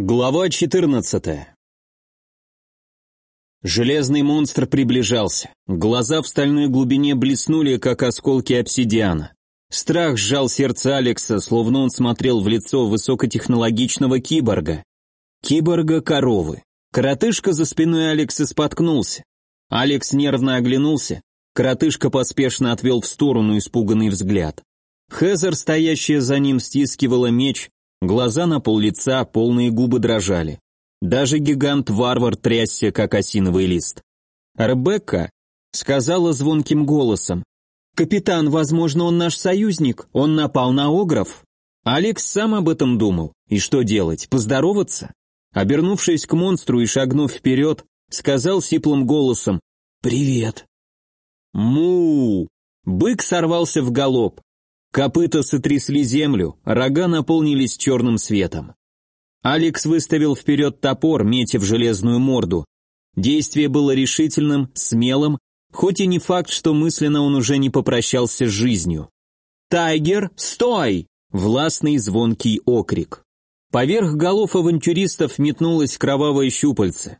Глава 14 Железный монстр приближался. Глаза в стальной глубине блеснули, как осколки обсидиана. Страх сжал сердце Алекса, словно он смотрел в лицо высокотехнологичного киборга. Киборга-коровы. Коротышка за спиной Алекса споткнулся. Алекс нервно оглянулся. Коротышка поспешно отвел в сторону испуганный взгляд. Хезер, стоящая за ним, стискивала меч, Глаза на пол лица, полные губы дрожали. Даже гигант-варвар трясся, как осиновый лист. Ребекка сказала звонким голосом. «Капитан, возможно, он наш союзник, он напал на Огров». Алекс сам об этом думал. И что делать, поздороваться? Обернувшись к монстру и шагнув вперед, сказал сиплым голосом «Привет». «Му!» Бык сорвался в галоп. Копыта сотрясли землю, рога наполнились черным светом. Алекс выставил вперед топор, метя в железную морду. Действие было решительным, смелым, хоть и не факт, что мысленно он уже не попрощался с жизнью. «Тайгер, стой!» — властный звонкий окрик. Поверх голов авантюристов метнулось кровавое щупальце.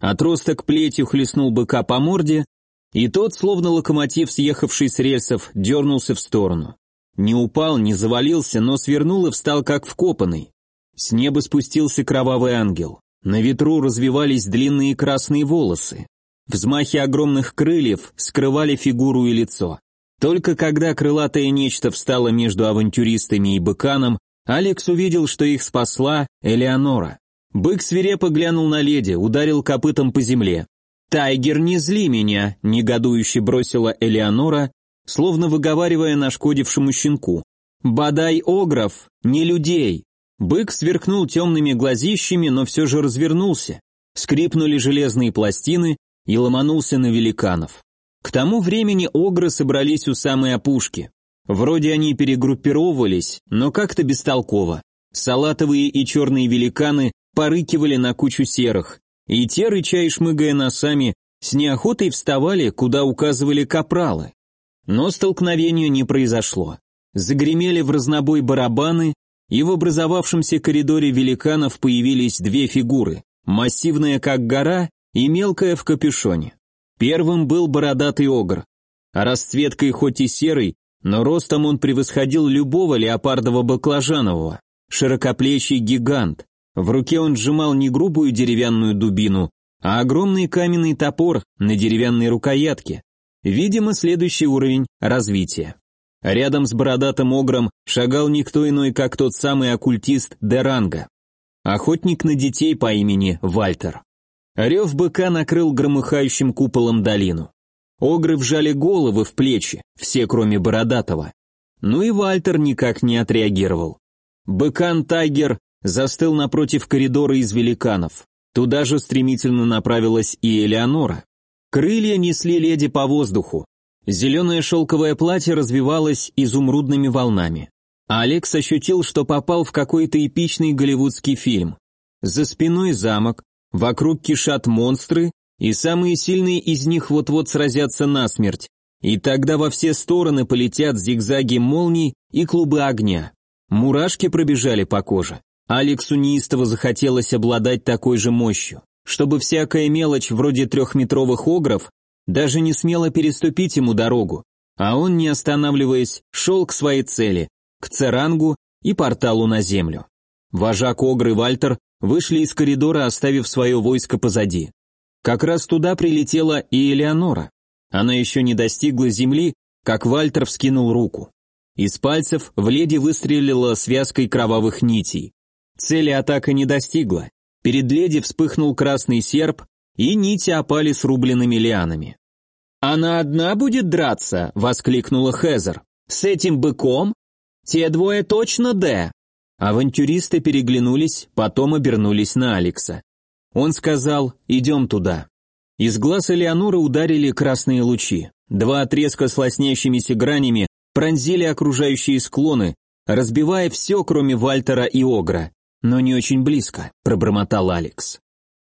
Отросток плетью хлестнул быка по морде, и тот, словно локомотив, съехавший с рельсов, дернулся в сторону. Не упал, не завалился, но свернул и встал как вкопанный. С неба спустился кровавый ангел. На ветру развивались длинные красные волосы. Взмахи огромных крыльев скрывали фигуру и лицо. Только когда крылатое нечто встало между авантюристами и быканом, Алекс увидел, что их спасла Элеонора. Бык свирепо глянул на леди, ударил копытом по земле. «Тайгер, не зли меня!» – негодующе бросила Элеонора словно выговаривая нашкодившему щенку. «Бадай огров, не людей!» Бык сверкнул темными глазищами, но все же развернулся. Скрипнули железные пластины и ломанулся на великанов. К тому времени огры собрались у самой опушки. Вроде они перегруппировывались, но как-то бестолково. Салатовые и черные великаны порыкивали на кучу серых, и те, рыча и шмыгая носами, с неохотой вставали, куда указывали капралы. Но столкновения не произошло. Загремели в разнобой барабаны, и в образовавшемся коридоре великанов появились две фигуры, массивная как гора и мелкая в капюшоне. Первым был бородатый огр. Расцветкой хоть и серый, но ростом он превосходил любого леопардово-баклажанового. Широкоплечий гигант. В руке он сжимал не грубую деревянную дубину, а огромный каменный топор на деревянной рукоятке. Видимо, следующий уровень развития. Рядом с бородатым огром шагал никто иной, как тот самый оккультист Деранга. Охотник на детей по имени Вальтер. Рев быка накрыл громыхающим куполом долину. Огры вжали головы в плечи, все кроме бородатого. Ну и Вальтер никак не отреагировал. Быкан Тайгер застыл напротив коридора из великанов. Туда же стремительно направилась и Элеонора. Крылья несли леди по воздуху. Зеленое шелковое платье развивалось изумрудными волнами. Алекс ощутил, что попал в какой-то эпичный голливудский фильм. За спиной замок, вокруг кишат монстры, и самые сильные из них вот-вот сразятся насмерть. И тогда во все стороны полетят зигзаги молний и клубы огня. Мурашки пробежали по коже. Алексу неистово захотелось обладать такой же мощью чтобы всякая мелочь вроде трехметровых огров даже не смела переступить ему дорогу, а он, не останавливаясь, шел к своей цели, к Церангу и порталу на землю. Вожак Огры Вальтер вышли из коридора, оставив свое войско позади. Как раз туда прилетела и Элеонора. Она еще не достигла земли, как Вальтер вскинул руку. Из пальцев в леди выстрелила связкой кровавых нитей. Цели атака не достигла. Перед леди вспыхнул красный серп, и нити опали с рубленными лианами. «Она одна будет драться?» — воскликнула Хезер. «С этим быком? Те двое точно Д!» Авантюристы переглянулись, потом обернулись на Алекса. Он сказал «Идем туда». Из глаз Элеоноры ударили красные лучи. Два отрезка с лоснящимися гранями пронзили окружающие склоны, разбивая все, кроме Вальтера и Огра но не очень близко», — пробормотал Алекс.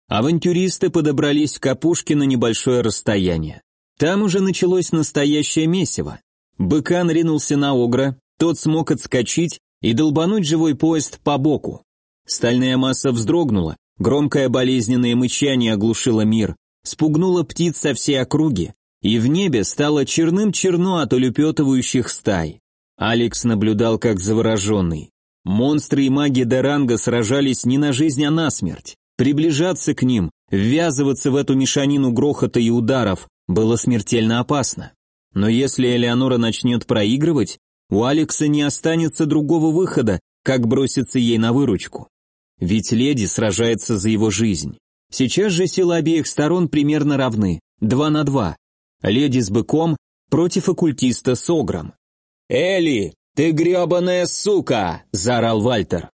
Авантюристы подобрались к опушке на небольшое расстояние. Там уже началось настоящее месиво. Быкан ринулся на Огра, тот смог отскочить и долбануть живой поезд по боку. Стальная масса вздрогнула, громкое болезненное мычание оглушило мир, спугнуло птиц со всей округи, и в небе стало черным-черно от улепетывающих стай. Алекс наблюдал как завороженный. Монстры и маги Деранга сражались не на жизнь, а на смерть. Приближаться к ним, ввязываться в эту мешанину грохота и ударов было смертельно опасно. Но если Элеонора начнет проигрывать, у Алекса не останется другого выхода, как броситься ей на выручку. Ведь леди сражается за его жизнь. Сейчас же силы обеих сторон примерно равны, два на два. Леди с быком против оккультиста с огром. «Элли, ты гребаная сука!» – заорал Вальтер.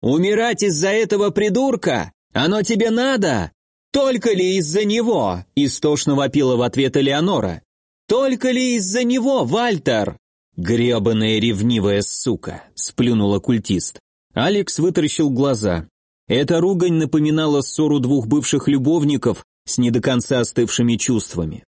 «Умирать из-за этого придурка? Оно тебе надо? Только ли из-за него?» – истошно вопила в ответ Элеонора. «Только ли из-за него, Вальтер?» «Гребаная ревнивая сука!» – сплюнул оккультист. Алекс вытаращил глаза. Эта ругань напоминала ссору двух бывших любовников с не до конца остывшими чувствами.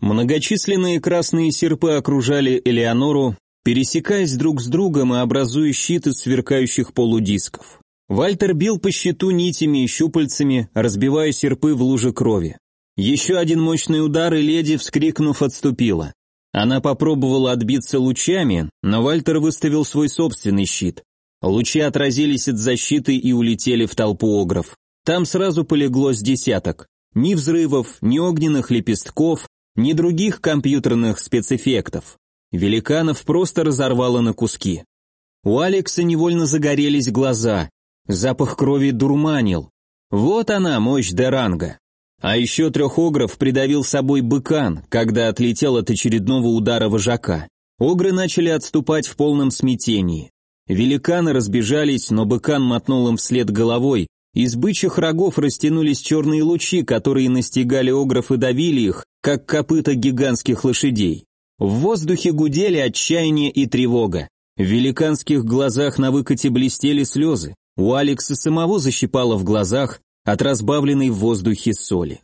Многочисленные красные серпы окружали Элеонору, пересекаясь друг с другом и образуя щит из сверкающих полудисков. Вальтер бил по щиту нитями и щупальцами, разбивая серпы в луже крови. Еще один мощный удар, и леди, вскрикнув, отступила. Она попробовала отбиться лучами, но Вальтер выставил свой собственный щит. Лучи отразились от защиты и улетели в толпу огров. Там сразу полегло с десяток. Ни взрывов, ни огненных лепестков, ни других компьютерных спецэффектов. Великанов просто разорвало на куски. У Алекса невольно загорелись глаза. Запах крови дурманил. Вот она, мощь Деранга. А еще трех огров придавил собой быкан, когда отлетел от очередного удара вожака. Огры начали отступать в полном смятении. Великаны разбежались, но быкан мотнул им вслед головой. Из бычьих рогов растянулись черные лучи, которые настигали огров и давили их, как копыта гигантских лошадей. В воздухе гудели отчаяние и тревога. В великанских глазах на выкате блестели слезы. У Алекса самого защипало в глазах от разбавленной в воздухе соли.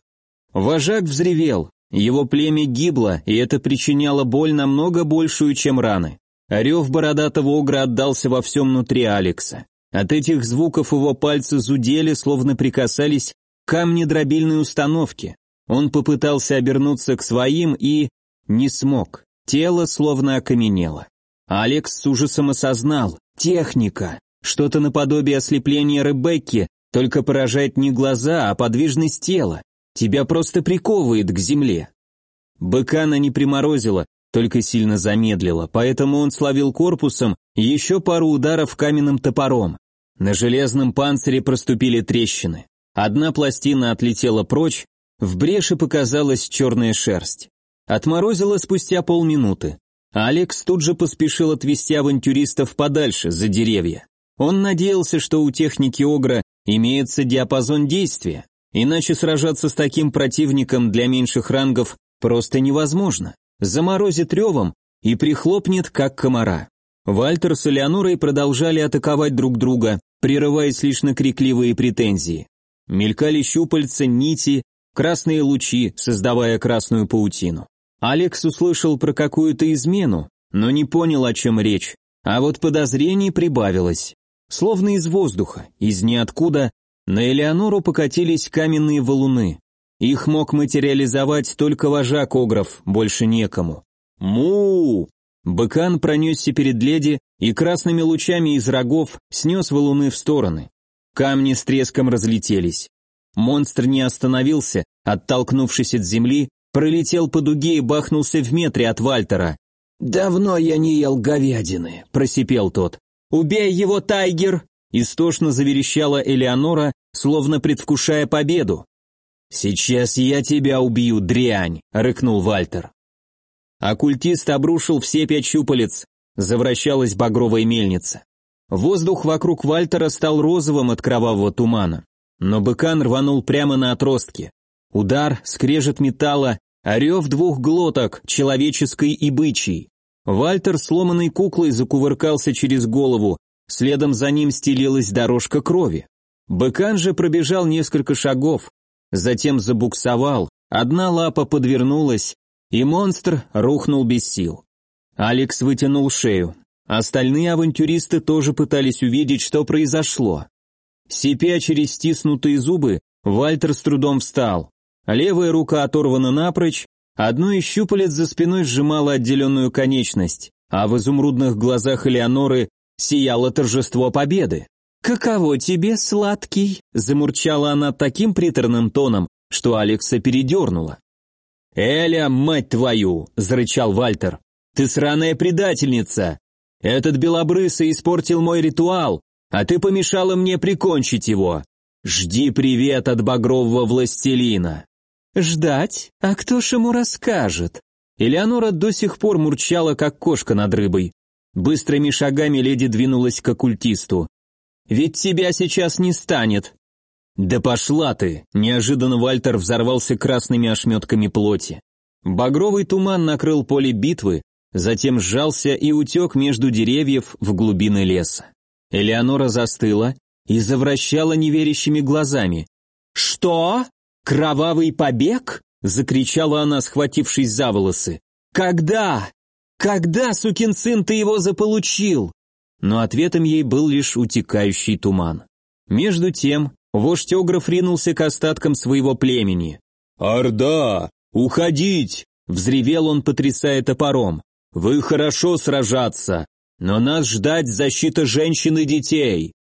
Вожак взревел. Его племя гибло, и это причиняло боль намного большую, чем раны. Рев бородатого огра отдался во всем внутри Алекса. От этих звуков его пальцы зудели, словно прикасались к камне дробильной установки. Он попытался обернуться к своим и... не смог. Тело словно окаменело. Алекс с ужасом осознал. Техника. Что-то наподобие ослепления Ребекки, только поражает не глаза, а подвижность тела. Тебя просто приковывает к земле. Быкана не приморозила, только сильно замедлила, поэтому он славил корпусом еще пару ударов каменным топором. На железном панцире проступили трещины. Одна пластина отлетела прочь, в бреши показалась черная шерсть. Отморозило спустя полминуты. Алекс тут же поспешил отвести авантюристов подальше, за деревья. Он надеялся, что у техники Огра имеется диапазон действия, иначе сражаться с таким противником для меньших рангов просто невозможно заморозит ревом и прихлопнет, как комара. Вальтер с Элеонорой продолжали атаковать друг друга, прерываясь лишь на крикливые претензии. Мелькали щупальца, нити, красные лучи, создавая красную паутину. Алекс услышал про какую-то измену, но не понял, о чем речь, а вот подозрений прибавилось. Словно из воздуха, из ниоткуда, на Элеонору покатились каменные валуны. Их мог материализовать только вожак Огров, больше некому. му Быкан пронесся перед леди и красными лучами из рогов снес валуны в стороны. Камни с треском разлетелись. Монстр не остановился, оттолкнувшись от земли, пролетел по дуге и бахнулся в метре от Вальтера. «Давно я не ел говядины», — просипел тот. «Убей его, Тайгер!» — истошно заверещала Элеонора, словно предвкушая победу. «Сейчас я тебя убью, дрянь!» — рыкнул Вальтер. Оккультист обрушил все пять щупалец, завращалась багровая мельница. Воздух вокруг Вальтера стал розовым от кровавого тумана, но быкан рванул прямо на отростки. Удар, скрежет металла, орев двух глоток, человеческой и бычьей. Вальтер сломанной куклой закувыркался через голову, следом за ним стелилась дорожка крови. Быкан же пробежал несколько шагов, затем забуксовал, одна лапа подвернулась, и монстр рухнул без сил. Алекс вытянул шею. Остальные авантюристы тоже пытались увидеть, что произошло. Сипя через стиснутые зубы, Вальтер с трудом встал. Левая рука оторвана напрочь, одно из щупалец за спиной сжимало отделенную конечность, а в изумрудных глазах Элеоноры сияло торжество победы. «Каково тебе, сладкий?» – замурчала она таким приторным тоном, что Алекса передернула. «Эля, мать твою!» – зарычал Вальтер. «Ты сраная предательница! Этот белобрысый испортил мой ритуал, а ты помешала мне прикончить его. Жди привет от багрового властелина». «Ждать? А кто ж ему расскажет?» Элеонора до сих пор мурчала, как кошка над рыбой. Быстрыми шагами леди двинулась к оккультисту. «Ведь тебя сейчас не станет». «Да пошла ты!» – неожиданно Вальтер взорвался красными ошметками плоти. Багровый туман накрыл поле битвы, затем сжался и утек между деревьев в глубины леса. Элеонора застыла и завращала неверящими глазами. «Что? Кровавый побег?» — закричала она, схватившись за волосы. «Когда? Когда, сукин сын, ты его заполучил?» Но ответом ей был лишь утекающий туман. Между тем, вождь Огров ринулся к остаткам своего племени. «Орда! Уходить!» — взревел он, потрясая топором. «Вы хорошо сражаться, но нас ждать защита женщин и детей!»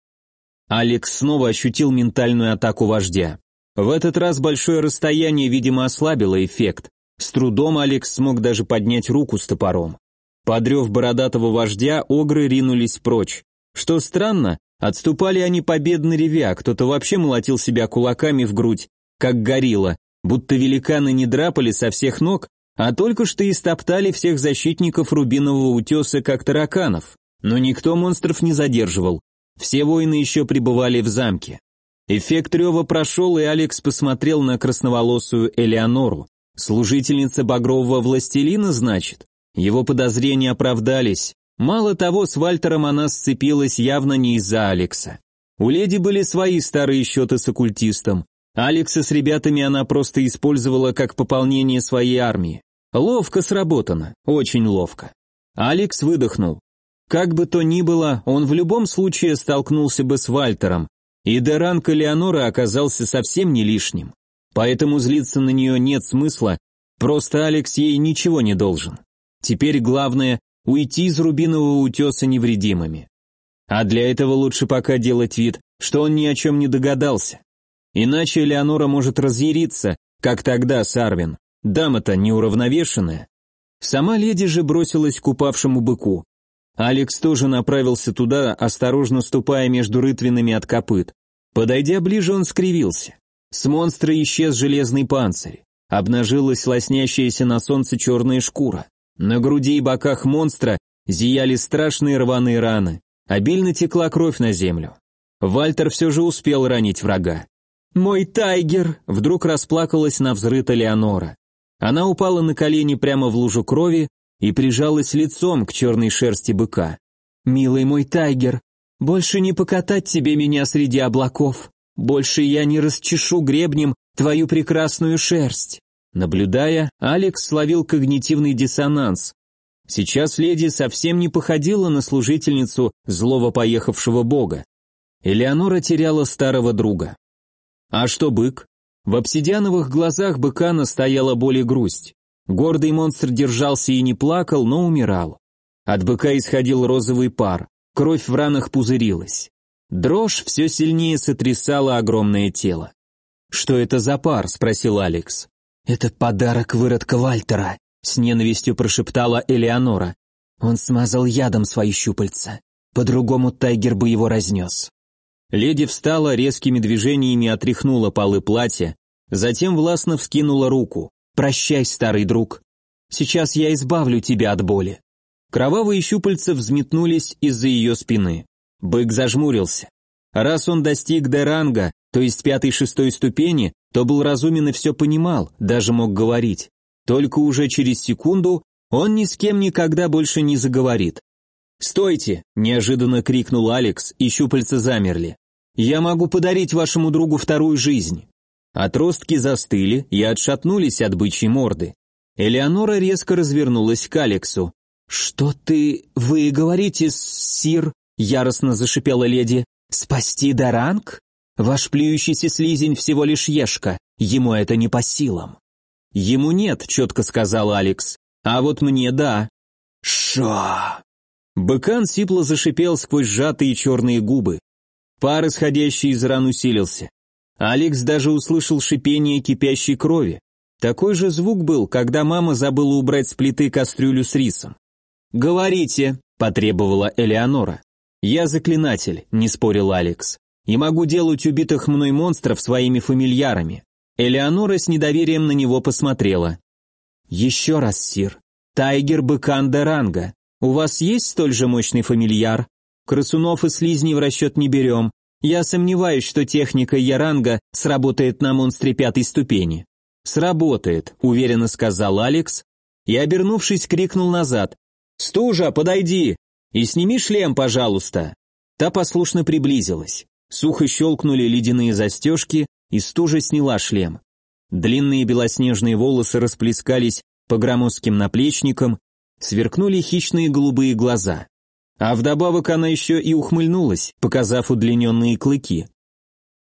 Алекс снова ощутил ментальную атаку вождя. В этот раз большое расстояние, видимо, ослабило эффект. С трудом Алекс смог даже поднять руку с топором. Подрев бородатого вождя, огры ринулись прочь. Что странно, отступали они победно ревя, кто-то вообще молотил себя кулаками в грудь, как горилла, будто великаны не драпали со всех ног, а только что истоптали всех защитников Рубинового утеса, как тараканов. Но никто монстров не задерживал, все воины еще пребывали в замке. Эффект рева прошел, и Алекс посмотрел на красноволосую Элеонору. Служительница багрового властелина, значит? Его подозрения оправдались. Мало того, с Вальтером она сцепилась явно не из-за Алекса. У леди были свои старые счеты с оккультистом. Алекса с ребятами она просто использовала как пополнение своей армии. Ловко сработано, очень ловко. Алекс выдохнул. Как бы то ни было, он в любом случае столкнулся бы с Вальтером, и Деранка Леонора оказался совсем не лишним. Поэтому злиться на нее нет смысла, просто Алекс ей ничего не должен. Теперь главное – уйти из Рубинового утеса невредимыми. А для этого лучше пока делать вид, что он ни о чем не догадался. Иначе Леонора может разъяриться, как тогда с Арвин. Дама-то неуравновешенная. Сама леди же бросилась к упавшему быку. Алекс тоже направился туда, осторожно ступая между рытвинами от копыт. Подойдя ближе, он скривился. С монстра исчез железный панцирь. Обнажилась лоснящаяся на солнце черная шкура. На груди и боках монстра зияли страшные рваные раны. Обильно текла кровь на землю. Вальтер все же успел ранить врага. «Мой тайгер!» — вдруг расплакалась на взрыта Леонора. Она упала на колени прямо в лужу крови, и прижалась лицом к черной шерсти быка. «Милый мой тайгер, больше не покатать тебе меня среди облаков, больше я не расчешу гребнем твою прекрасную шерсть». Наблюдая, Алекс словил когнитивный диссонанс. Сейчас леди совсем не походила на служительницу злого поехавшего бога. Элеонора теряла старого друга. А что бык? В обсидиановых глазах быка настояла боль и грусть. Гордый монстр держался и не плакал, но умирал. От быка исходил розовый пар, кровь в ранах пузырилась. Дрожь все сильнее сотрясала огромное тело. «Что это за пар?» – спросил Алекс. «Это подарок выродка Вальтера», – с ненавистью прошептала Элеонора. Он смазал ядом свои щупальца. По-другому Тайгер бы его разнес. Леди встала, резкими движениями отряхнула полы платья, затем властно вскинула руку. «Прощай, старый друг. Сейчас я избавлю тебя от боли». Кровавые щупальца взметнулись из-за ее спины. Бык зажмурился. Раз он достиг Деранга, то есть пятой-шестой ступени, то был разумен и все понимал, даже мог говорить. Только уже через секунду он ни с кем никогда больше не заговорит. «Стойте!» – неожиданно крикнул Алекс, и щупальца замерли. «Я могу подарить вашему другу вторую жизнь». Отростки застыли и отшатнулись от бычьей морды. Элеонора резко развернулась к Алексу. «Что ты... вы говорите, сир?» — яростно зашипела леди. «Спасти Даранг? Ваш плюющийся слизень всего лишь ешка, ему это не по силам». «Ему нет», — четко сказал Алекс. «А вот мне да». «Ша!» Быкан сипло зашипел сквозь сжатые черные губы. Пар, исходящий из ран, усилился. Алекс даже услышал шипение кипящей крови. Такой же звук был, когда мама забыла убрать с плиты кастрюлю с рисом. «Говорите», — потребовала Элеонора. «Я заклинатель», — не спорил Алекс. «И могу делать убитых мной монстров своими фамильярами». Элеонора с недоверием на него посмотрела. «Еще раз, Сир. Тайгер Быкан Ранга. У вас есть столь же мощный фамильяр? Красунов и слизней в расчет не берем. Я сомневаюсь, что техника Яранга сработает на монстре пятой ступени. Сработает, уверенно сказал Алекс и, обернувшись, крикнул назад. «Стужа, подойди! И сними шлем, пожалуйста!» Та послушно приблизилась. Сухо щелкнули ледяные застежки, и стужа сняла шлем. Длинные белоснежные волосы расплескались по громоздким наплечникам, сверкнули хищные голубые глаза. А вдобавок она еще и ухмыльнулась, показав удлиненные клыки.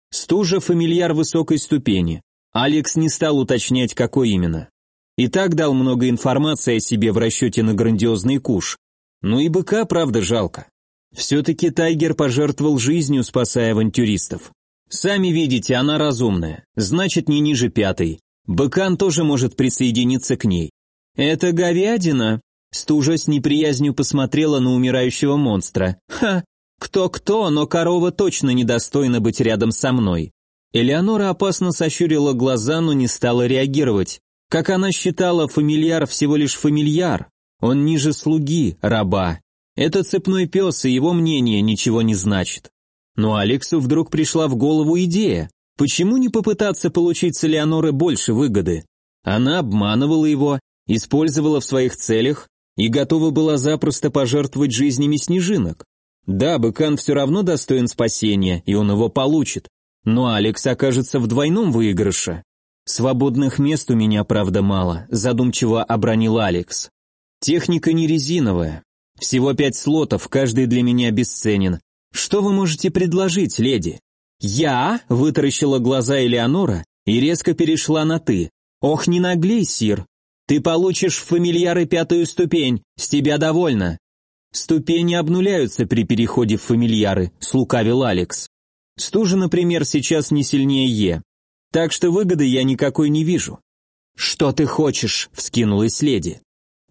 Стужа фамильяр высокой ступени. Алекс не стал уточнять, какой именно. И так дал много информации о себе в расчете на грандиозный куш. Ну и быка, правда, жалко. Все-таки Тайгер пожертвовал жизнью, спасая авантюристов. Сами видите, она разумная, значит не ниже пятой. Быкан тоже может присоединиться к ней. «Это говядина?» Стужа с неприязнью посмотрела на умирающего монстра. «Ха! Кто-кто, но корова точно недостойна быть рядом со мной». Элеонора опасно сощурила глаза, но не стала реагировать. Как она считала, фамильяр всего лишь фамильяр. Он ниже слуги, раба. Это цепной пес, и его мнение ничего не значит. Но Алексу вдруг пришла в голову идея. Почему не попытаться получить с Элеоноры больше выгоды? Она обманывала его, использовала в своих целях, и готова была запросто пожертвовать жизнями снежинок. Да, Быкан все равно достоин спасения, и он его получит, но Алекс окажется в двойном выигрыше. Свободных мест у меня, правда, мало, задумчиво обронил Алекс. Техника не резиновая. Всего пять слотов, каждый для меня бесценен. Что вы можете предложить, леди? Я вытаращила глаза Элеонора и резко перешла на ты. Ох, не наглей, сир. Ты получишь в фамильяры пятую ступень, с тебя довольно. Ступени обнуляются при переходе в фамильяры, слукавил Алекс. Стужа, например, сейчас не сильнее Е. Так что выгоды я никакой не вижу. Что ты хочешь? вскинулась леди.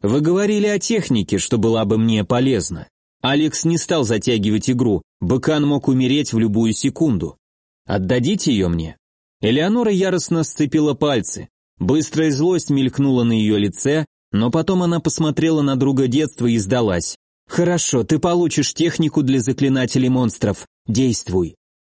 Вы говорили о технике, что была бы мне полезна. Алекс не стал затягивать игру, Быкан мог умереть в любую секунду. Отдадите ее мне. Элеонора яростно сцепила пальцы. Быстрая злость мелькнула на ее лице, но потом она посмотрела на друга детства и сдалась. «Хорошо, ты получишь технику для заклинателей монстров. Действуй».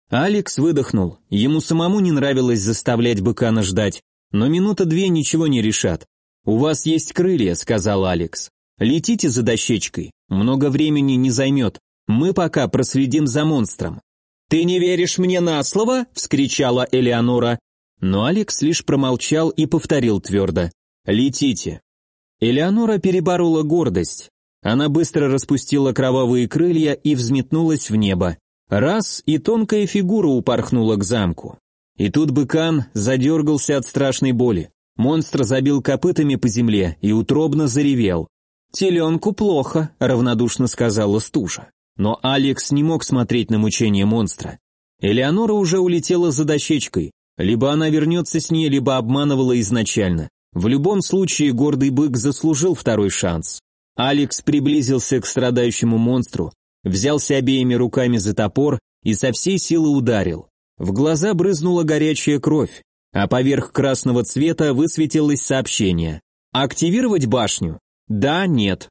Алекс выдохнул. Ему самому не нравилось заставлять быкана ждать, но минута две ничего не решат. «У вас есть крылья», — сказал Алекс. «Летите за дощечкой. Много времени не займет. Мы пока проследим за монстром». «Ты не веришь мне на слово?» — вскричала Элеонора. Но Алекс лишь промолчал и повторил твердо. «Летите». Элеонора переборола гордость. Она быстро распустила кровавые крылья и взметнулась в небо. Раз, и тонкая фигура упорхнула к замку. И тут быкан задергался от страшной боли. Монстр забил копытами по земле и утробно заревел. «Теленку плохо», — равнодушно сказала стужа. Но Алекс не мог смотреть на мучение монстра. Элеонора уже улетела за дощечкой. Либо она вернется с ней, либо обманывала изначально. В любом случае, гордый бык заслужил второй шанс. Алекс приблизился к страдающему монстру, взялся обеими руками за топор и со всей силы ударил. В глаза брызнула горячая кровь, а поверх красного цвета высветилось сообщение. «Активировать башню?» «Да, нет».